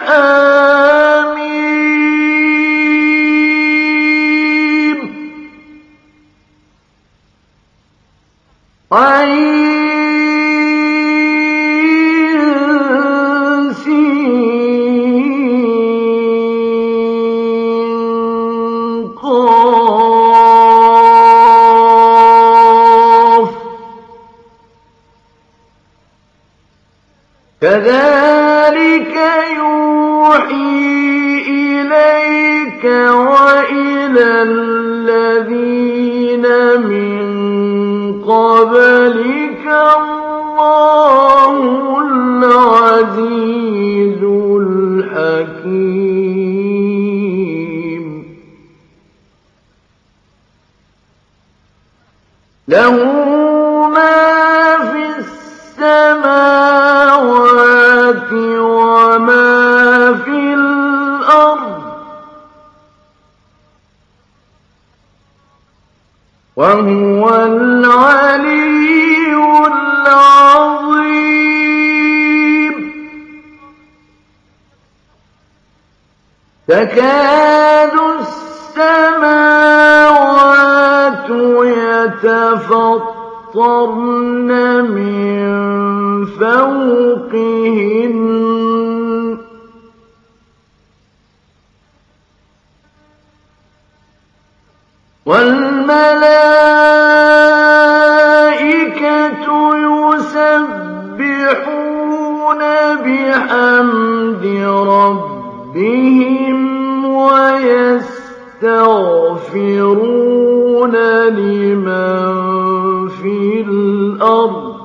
Uh... تَكَادُ السَّمَاوَاتُ يَتَفَطَّرْنَ مِن فَوْقِهِنَّ. وَالْمَلَائِكَةُ يُسَبِّحُونَ بِحَمْدِ رَبِّهِمْ. وَيَسْتَغْفِرُونَ لِمَن فِي الْأَرْضِ ۗ.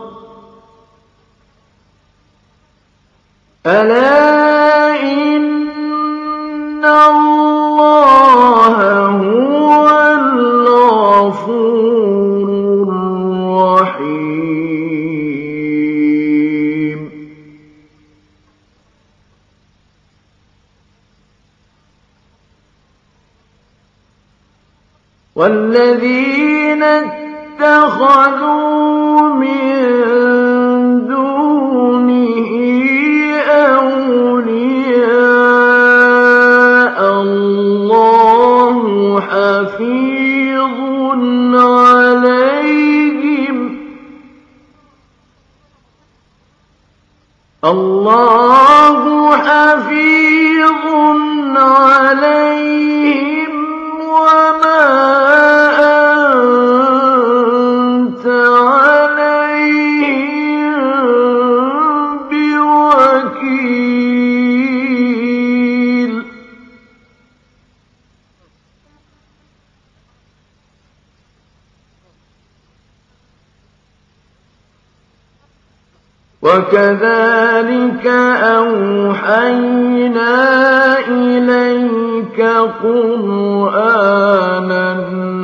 أَلَا إِنَّ اللَّهَ وَالَّذِينَ اتَّخَذُوا مِن دُونِهِ أَوْلِيَاءَ اللَّهُ حَفِيظٌ عَلَيْهِمْ. وَكَذَٰلِكَ أَوْحَيْنَا إِلَيْكَ قُرْآنًا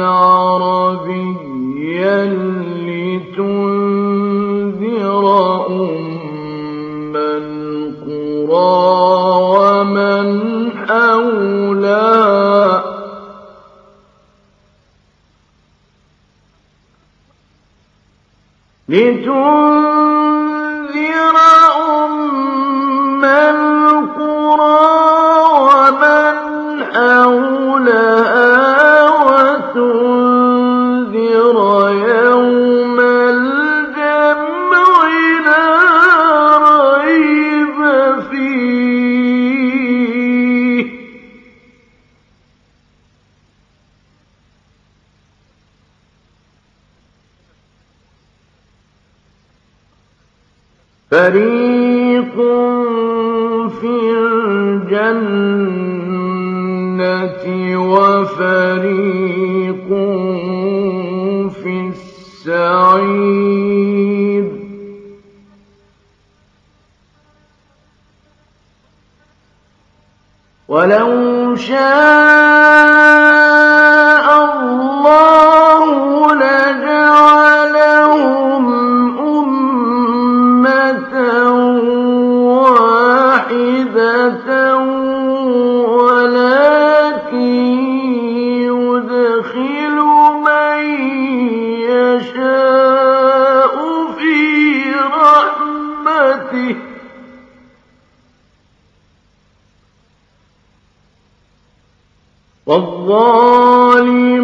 عَرَبِيًّا لِّتُنذِرَ أُمَّ الْقُرَىٰ وَمَنْ حَوْلَهَا وَتُنذِرَ فَرِيقٌ فِي الْجَنَّةِ وَفَرِيقٌ فِي السَّعِيرِ وَلَوْ شَاءَ الظالمين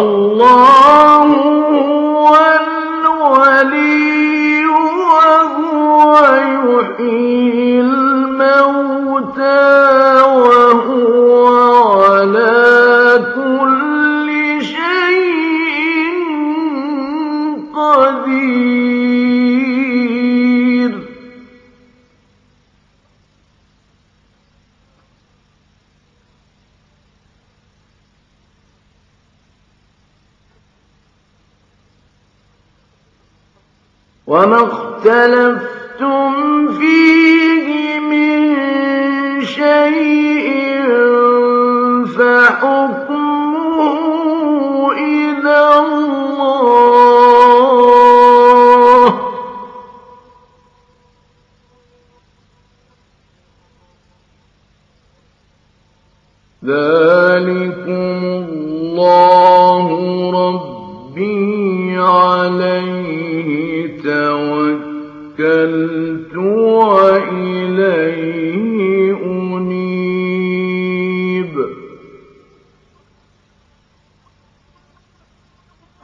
والله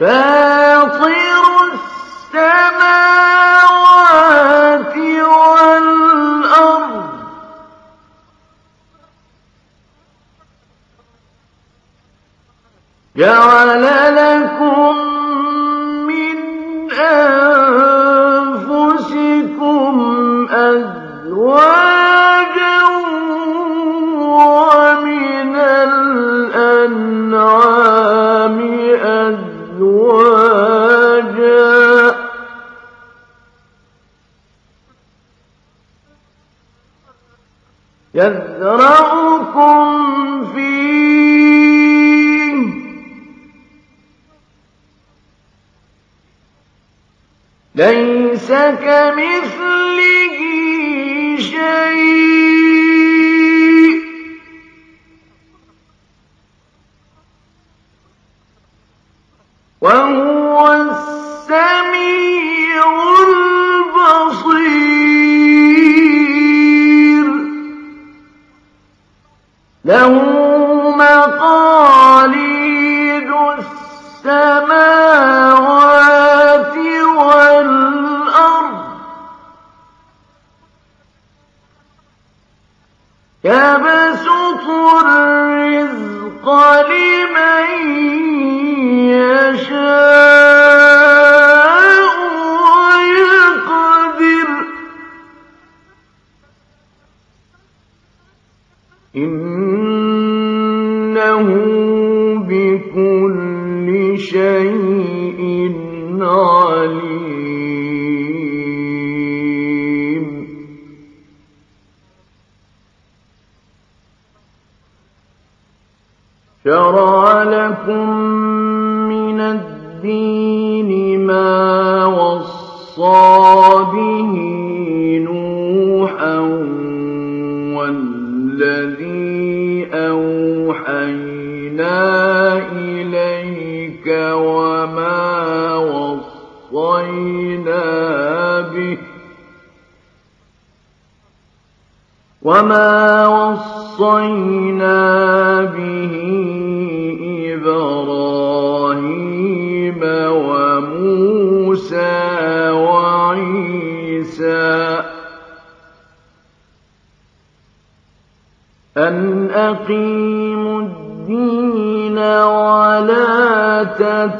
فاطر السماوات والأرض. يعلم يبسط الرزق لمن يشاء.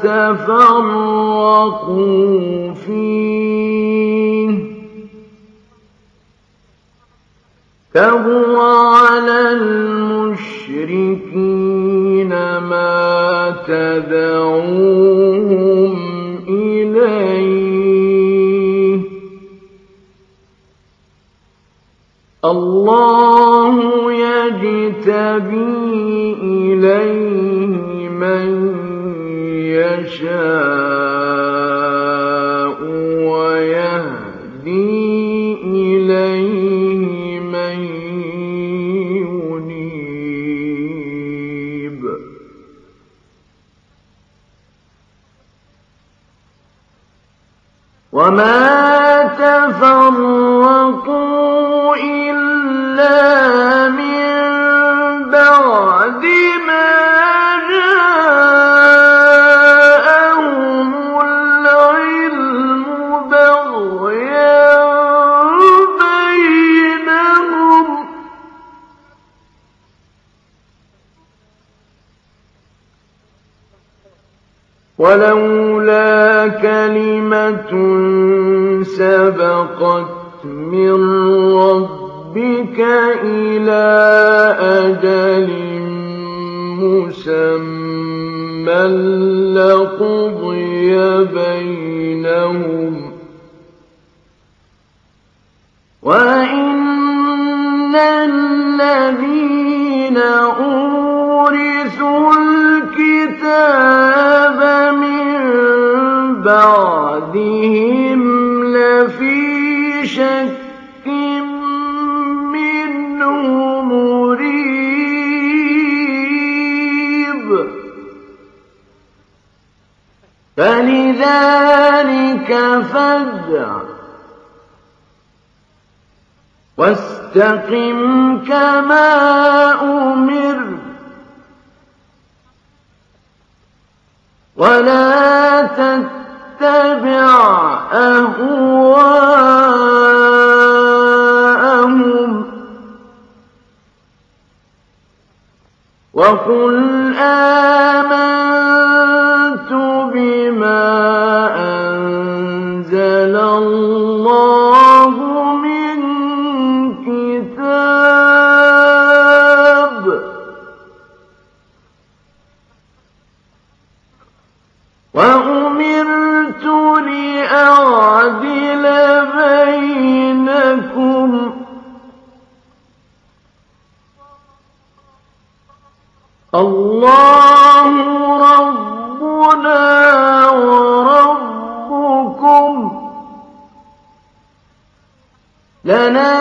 تفرقوا فيه. كهو على المشركين ما تدعوهم إليه. الله يجتبيه ولولا كلمة سبقت من ربك إلى أجل مسمى لقضي بينهم. وإن الذين أورثوا الكتاب من بعدهم لفي شك منه مريب فلذلك فادع واستقم كما أمر ولا تتبع أهواءهم وقل آمنت الله ربنا وربكم. لنا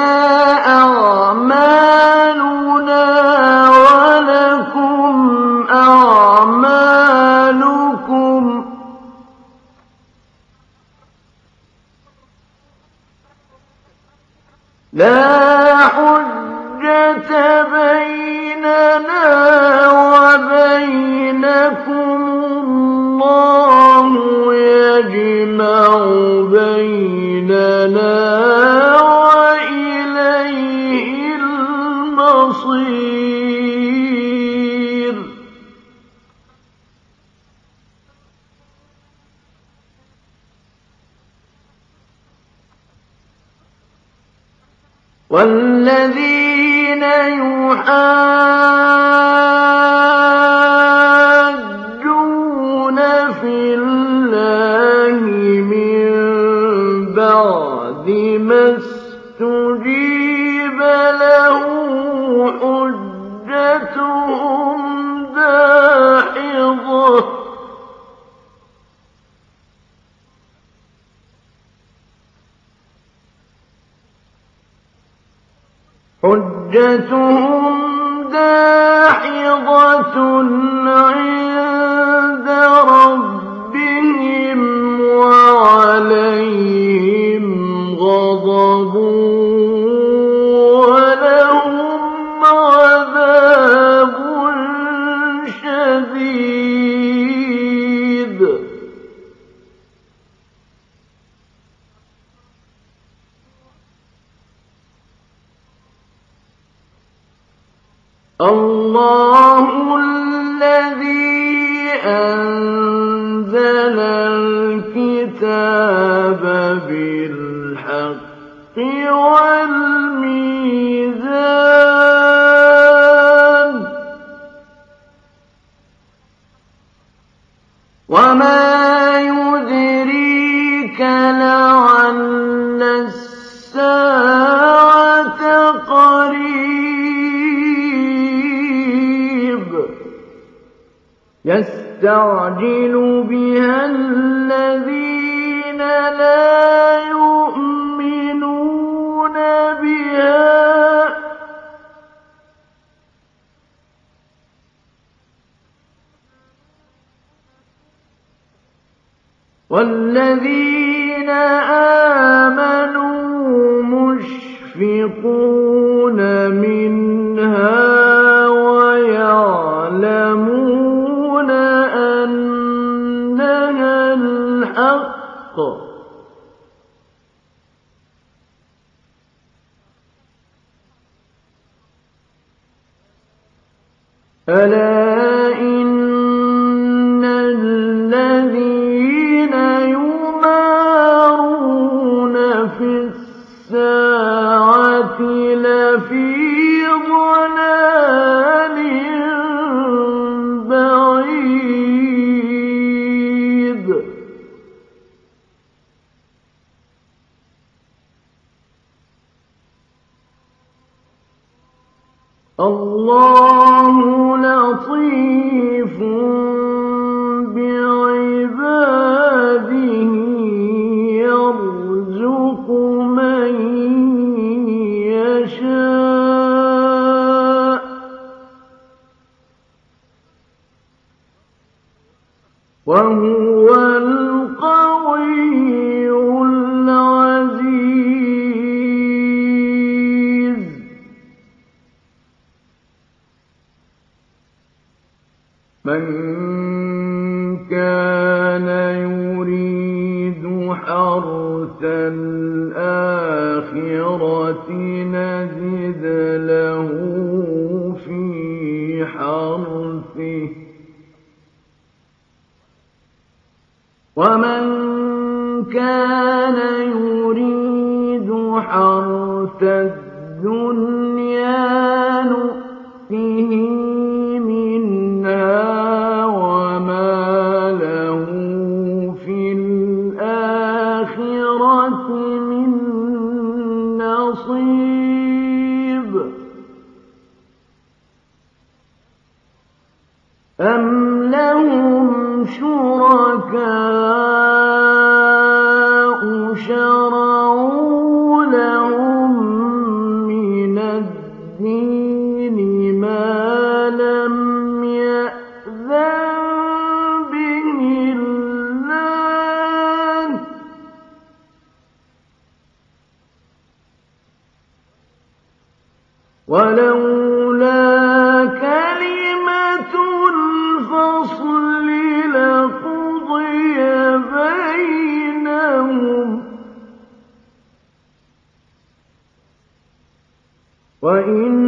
حجتهم داحضة عند ربهم وعليهم غضب والذين آمنوا مشفقون منها وَإِنَّ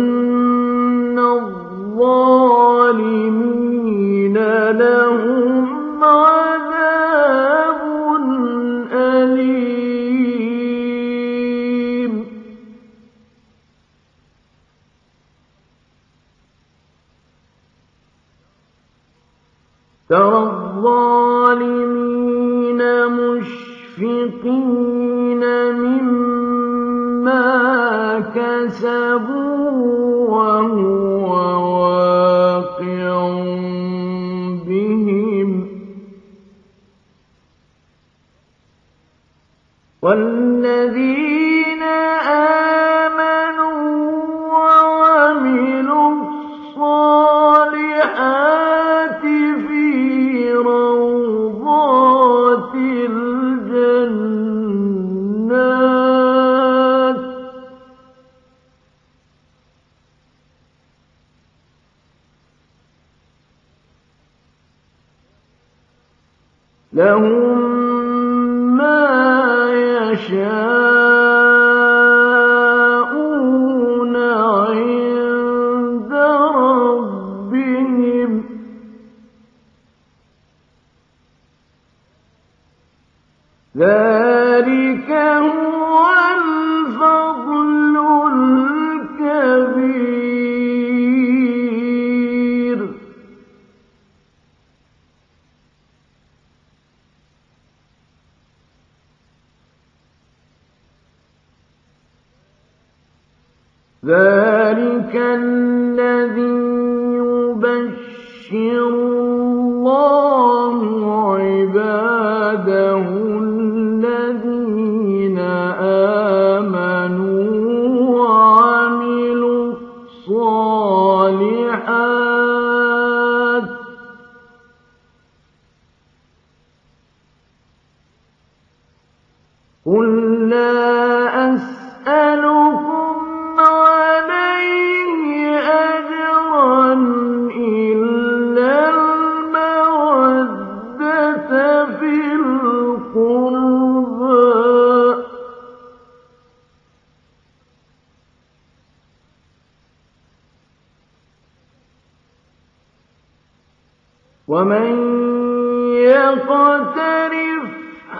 ذَٰلِكَ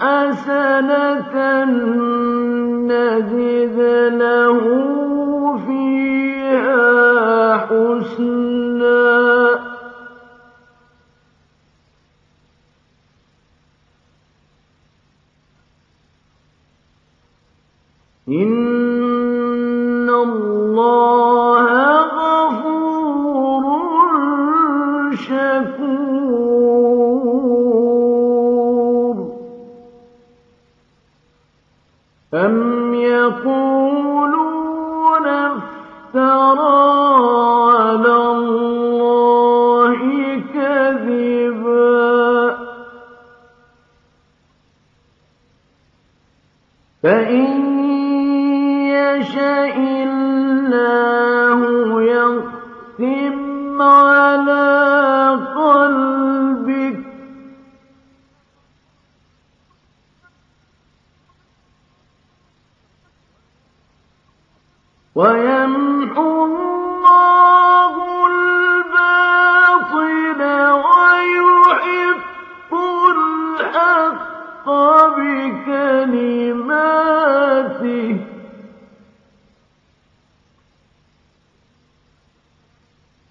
حسنة نجد له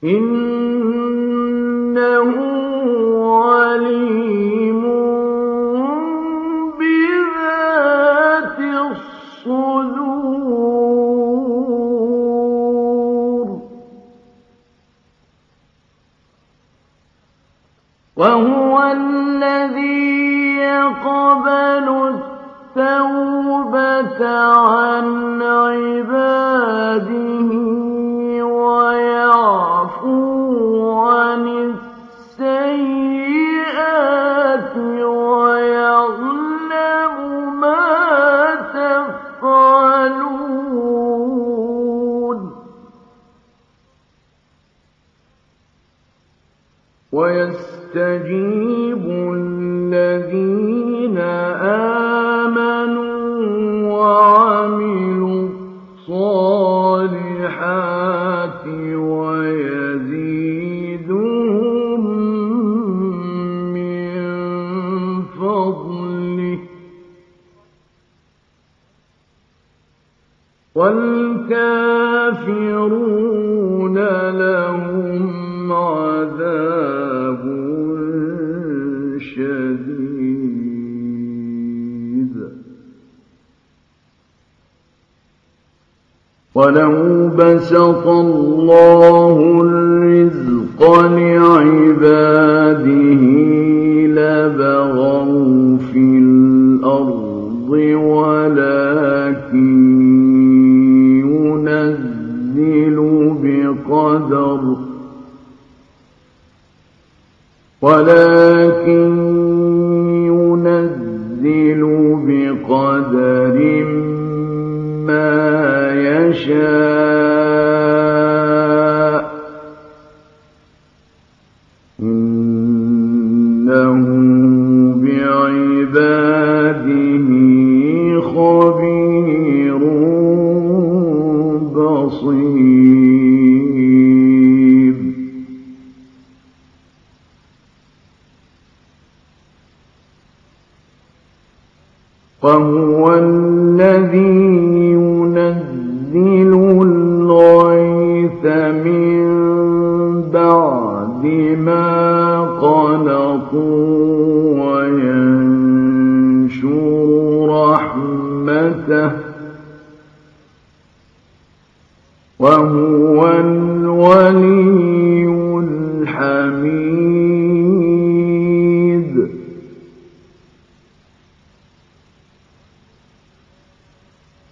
إنه ولو بسط الله الرزق لعباده لبغوا في الأرض ولكن ينزل بقدر ولكن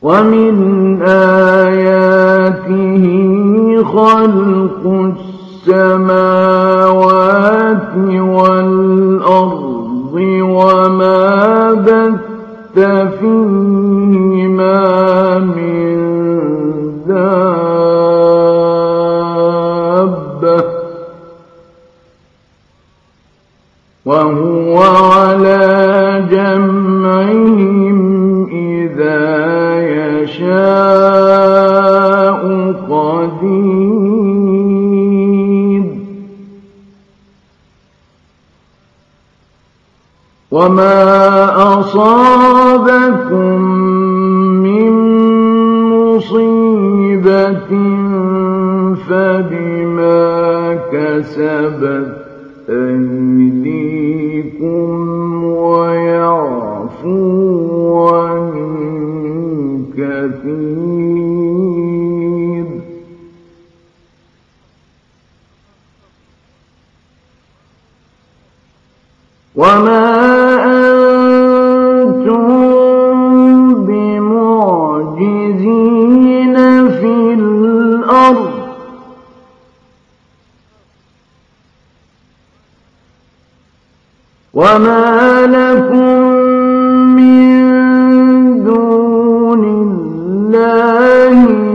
ومن آياته خلق السماوات والأرض وما بث فيهما من دابة وهو وما أصاب وما لكم من دون الله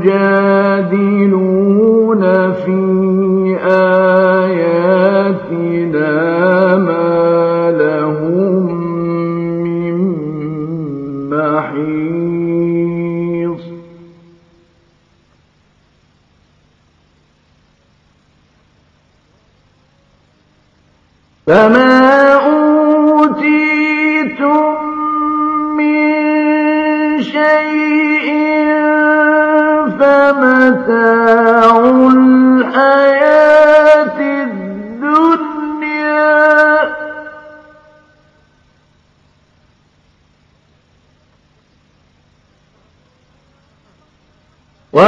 يجادلون في آياتنا ما لهم من محيص. فمن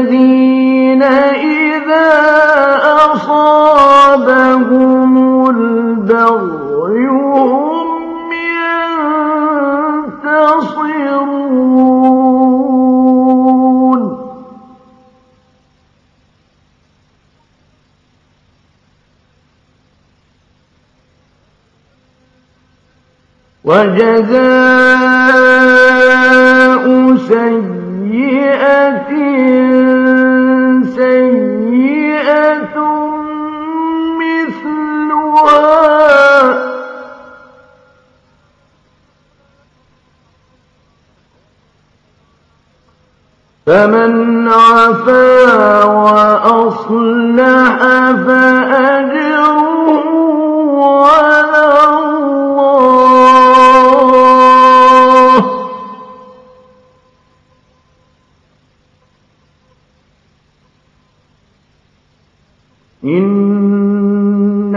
الذين إذا أصابهم البغي هم ينتصرون. وجزاء إنه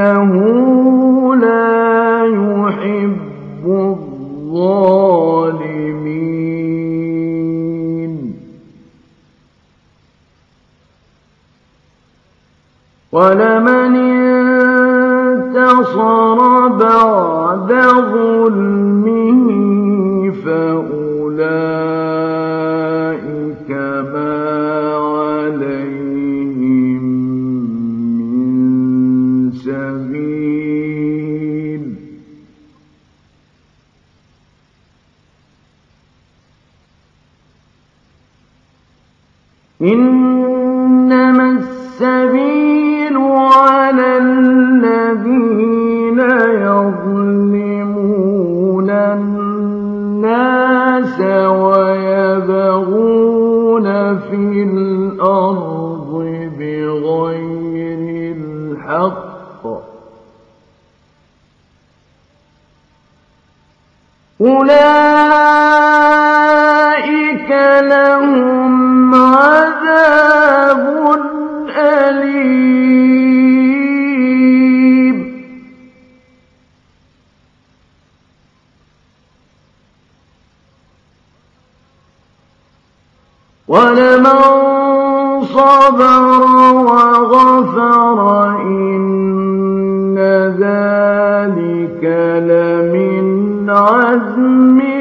ولمن صبر وغفر إن ذلك لمن عزم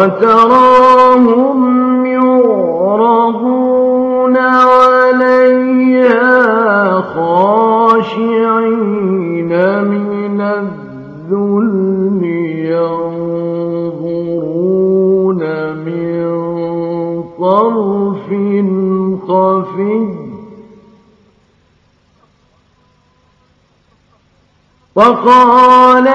وتراهم يعرضون عليها خاشعين من الذل ينظرون من طرف خفي. وقال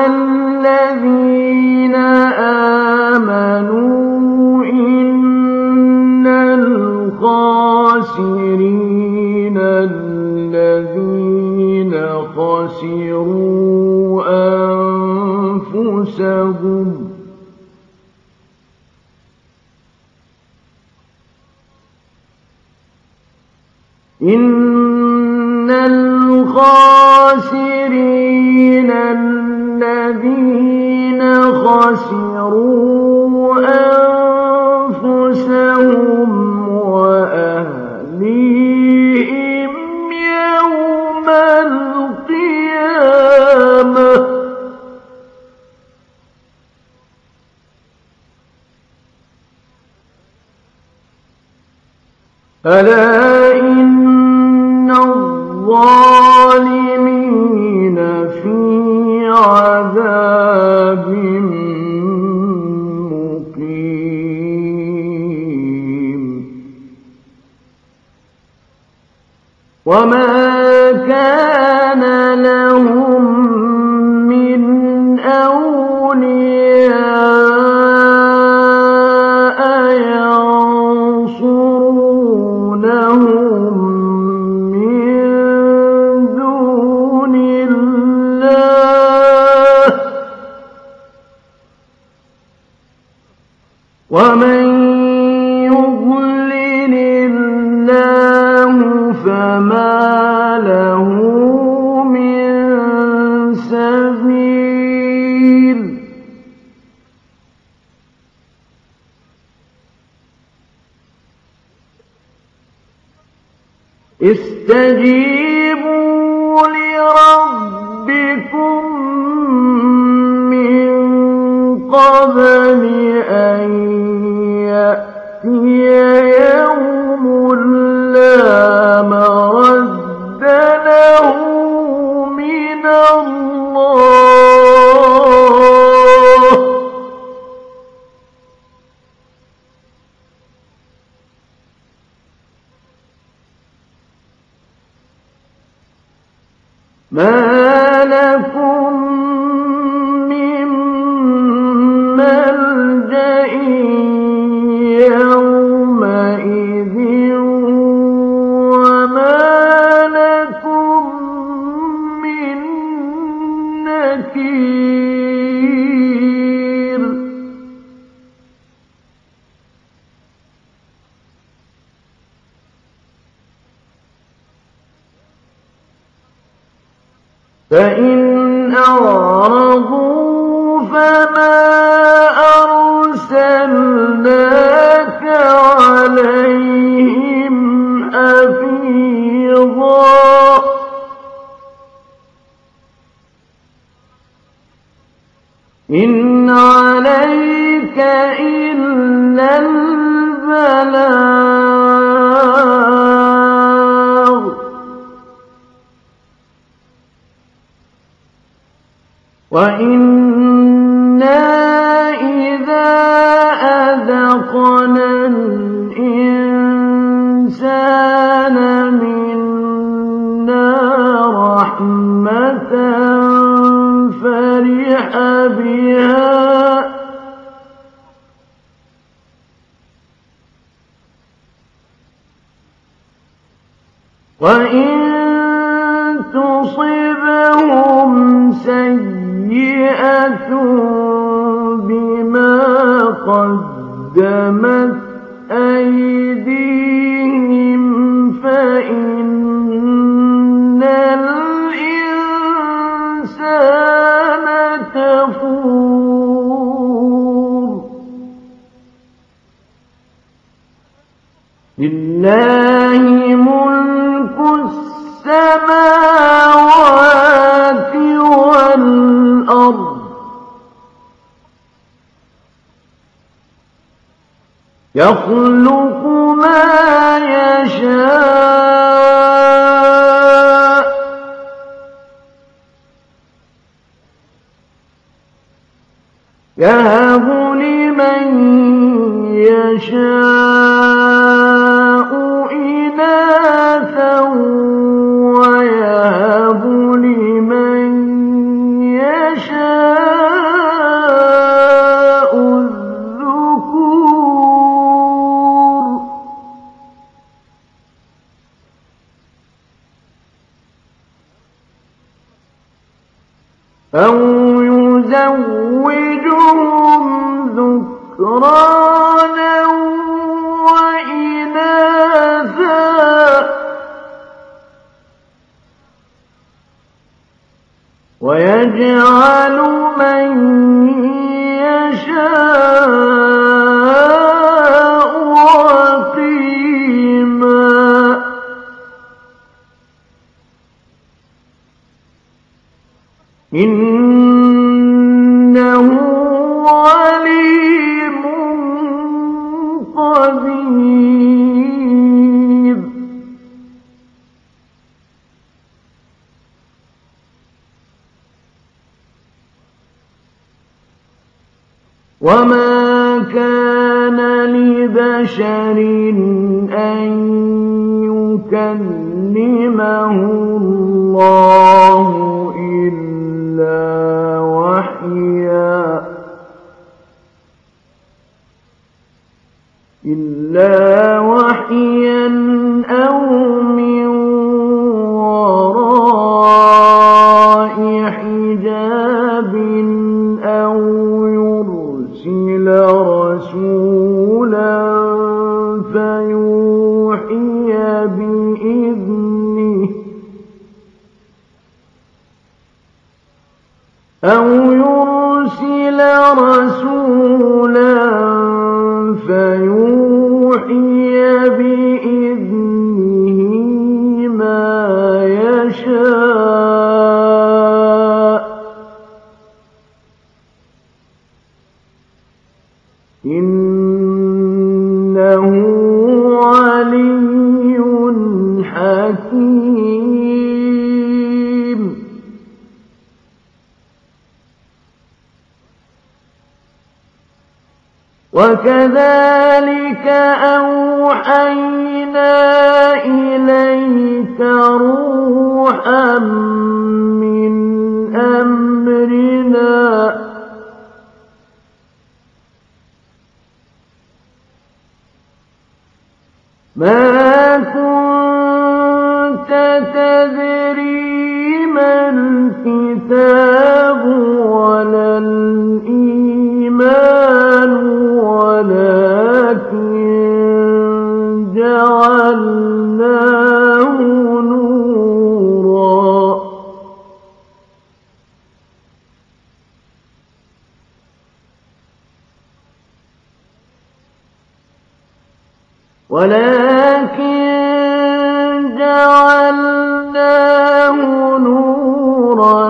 وما كان له ما لكم وَإِنَّا إِذَا أَذَقْنَا الْإِنسَانَ مِنَّا رَحْمَةً فَرِحَ بِهَا ۖ وَإِن تُصِبْهُمْ سَيِّئَةٌ بما قدمت أيديهم فإن الإنسان لله ملك السماوات يخلق ما يشاء. يهب لمن يشاء. يزوجهم ذكرانا وإناثا. ويجعل من يشاء عقيما وما كان لبشر وكذلك أو ولكن جعلناه نورا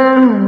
وحده